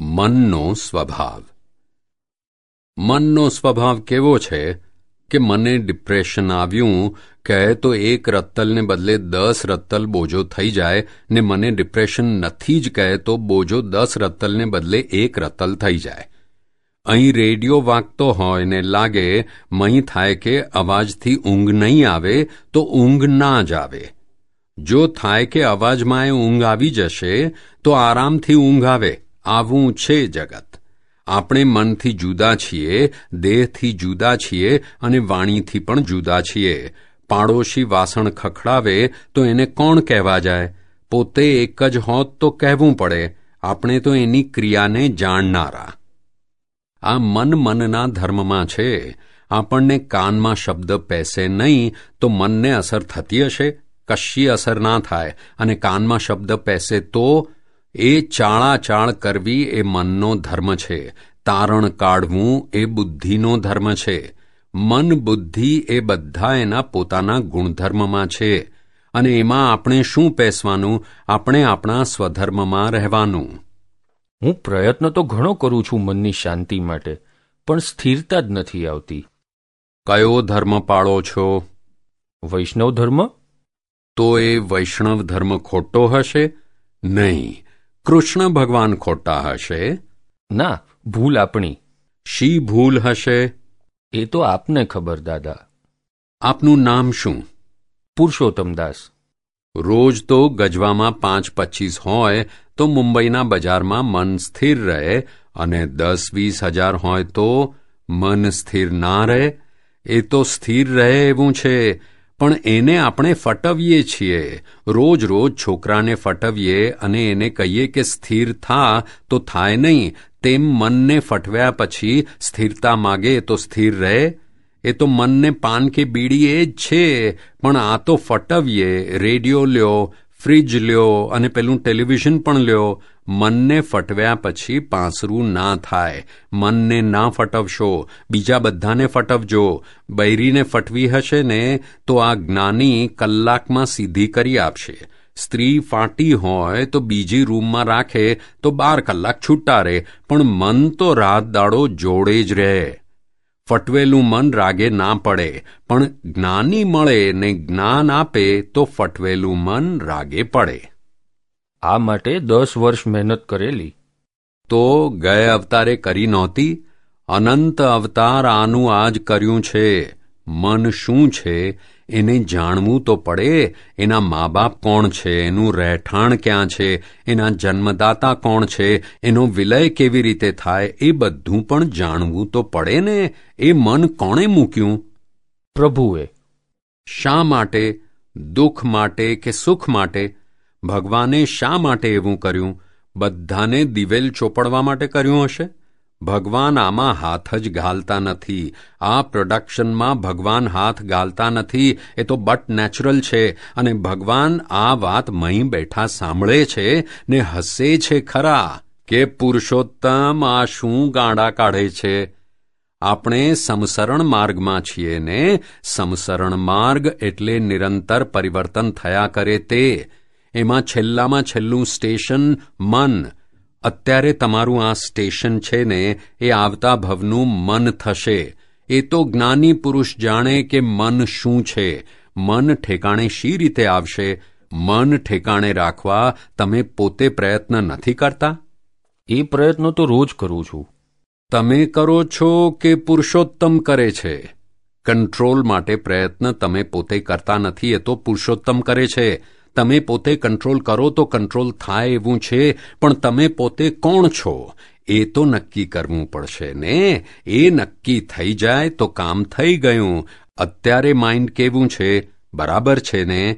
મનનો સ્વભાવ. મનનો સ્વભાવ કેવો છે કે મને ડિપ્રેશન આવ્યું, કહે તો એક રત્તલને બદલે દસ રત્તલ બોજો થઈ જાય, ને મને ડિપ્રેશન નથી જ કહે તો બોજો દસ રત્તલને બદલે એક રત્તલ થઈ જાય. અહીં રેડિયો વાગતો હોય ને લાગે, મહી થાય કે અવાજથી ઊંઘ નહીં આવે, તો ઊંઘ ના જ આવે. જો થાય કે અવાજમાં એ ઊંઘ આવી જશે, તો આરામથી ઊંઘ આવે. આવું છે જગત. આપણે મનથી જુદા છીએ, દેહથી જુદા છીએ અને વાણીથી પણ જુદા છીએ. પાડોશી વાસણ ખખડાવે તો એને કોણ કહેવા જાય? પોતે એક જ હોત તો કહેવું પડે. આપણે તો એની ક્રિયાને જાણનારા. આ મન મનના ધર્મમાં છે. આપણને કાનમાં શબ્દ પેસે નહીં તો મનને અસર થતી હશે. કશી અસર ના થાય અને કાનમાં શબ્દ પેસે તો એ ચાળાચાળ કરવી એ મનનો ધર્મ છે. તારણ કાઢવું એ બુદ્ધિનો ધર્મ છે. મન બુદ્ધિ એ બધા એના પોતાના ગુણધર્મમાં છે. અને એમાં આપણે શું પેસવાનું? આપણે આપણા સ્વધર્મમાં રહેવાનું. હું પ્રયત્ન તો ઘણો કરું છું મનની શાંતિ માટે પણ સ્થિરતા જ નથી આવતી. કયો ધર્મ પાળો છો? વૈષ્ણવ ધર્મ? તો એ વૈષ્ણવ ધર્મ ખોટો હશે? નહીં. કૃષ્ણ ભગવાન ખોટા હશે? ના ભૂલ આપણી. શી ભૂલ હશે? એ તો આપને ખબર દાદા. આપનું નામ શું? પુરુષોત્તમ દાસ. રોજ તો ગજવામાં પાંચ પચીસ હોય તો મુંબઈના બજારમાં મન સ્થિર રહે અને દસ વીસ હજાર હોય તો મન સ્થિર ના રહે. એ તો સ્થિર રહે એવું છે પણ એને આપણે ફટવીએ છીએ. રોજ રોજ છોકરાને ફટવીએ અને એને કહીએ કે સ્થિર થા તો થાય નહીં. તેમ મનને ફટવ્યા પછી સ્થિરતા માગે તો સ્થિર રહે. એ તો મનને પાન કે બીડી એ જ છે. પણ આ તો ફટવીએ. રેડિયો લ્યો ફ્રિજ લ્યો અને પેલું ટેલિવિઝન પણ લ્યો. મનને ફટવ્યા પછી પાંસરું ના થાય. મનને ના ફટવશો. બીજા બધાને ફટવજો. બૈરીને ફટવી હશે ને તો આ જ્ઞાની કલાકમાં સીધી કરી આપશે. સ્ત્રી ફાટી હોય તો બીજી રૂમમાં રાખે તો બાર કલાક છૂટા રહે પણ મન તો રાત દાડો જોડે જ રહે. ફટવેલું મન રાગે ના પડે પણ જ્ઞાની મળે ને જ્ઞાન આપે તો ફટવેલું મન રાગે પડે. આ માટે દસ વર્ષ મહેનત કરેલી. તો ગયા અવતારે કરી નહોતી અનંત અવતાર આનું આજ કર્યું છે. મન શું છે? એને જાણવું તો પડે. એના મા બાપ કોણ છે? એનું રહેઠાણ ક્યાં છે? એના જન્મદાતા કોણ છે? એનો વિલય કેવી રીતે થાય? એ બધું પણ જાણવું તો પડે ને. એ મન કોણે મૂક્યું? પ્રભુએ. શા માટે? દુઃખ માટે કે સુખ માટે? ભગવાને શા માટે એવું કર્યું? બધાને દિવેલ ચોપડવા માટે કર્યું હશે? ભગવાન આમાં હાથ જ ઘાલતા નથી. આ પ્રોડક્શનમાં ભગવાન હાથ ઘાલતા નથી. એ તો બટ નેચરલ છે. અને ભગવાન આ વાત મહી બેઠા સાંભળે છે ને હસે છે ખરા કે પુરુષોત્તમ આ શું ગાંડા કાઢે છે? આપણે સમસરણ માર્ગમાં છીએ ને સમસરણ માર્ગ એટલે નિરંતર પરિવર્તન થયા કરે તે. એમાં છેલ્લામાં છેલ્લું સ્ટેશન મન. અત્યારે તમારું આ સ્ટેશન છે ને એ આવતા ભવનું મન થશે. એ તો જ્ઞાની પુરુષ જાણે કે મન શું છે. મન ઠેકાણે શી રીતે આવશે? મન ઠેકાણે રાખવા તમે પોતે પ્રયત્ન નથી કરતા? એ પ્રયત્નો તો રોજ કરું છું. તમે કરો છો કે પુરુષોત્તમ કરે છે? કંટ્રોલ માટે પ્રયત્ન તમે પોતે કરતા નથી એ તો પુરુષોત્તમ કરે છે. તમે પોતે કંટ્રોલ કરો તો કંટ્રોલ થાય એવું છે, પણ તમે પોતે કોણ છો? એ તો નક્કી કરવું પડશે ને? એ નક્કી થઈ જાય તો કામ થઈ ગયું. અત્યારે માઇન્ડ કેવું છે? બરાબર છે ને?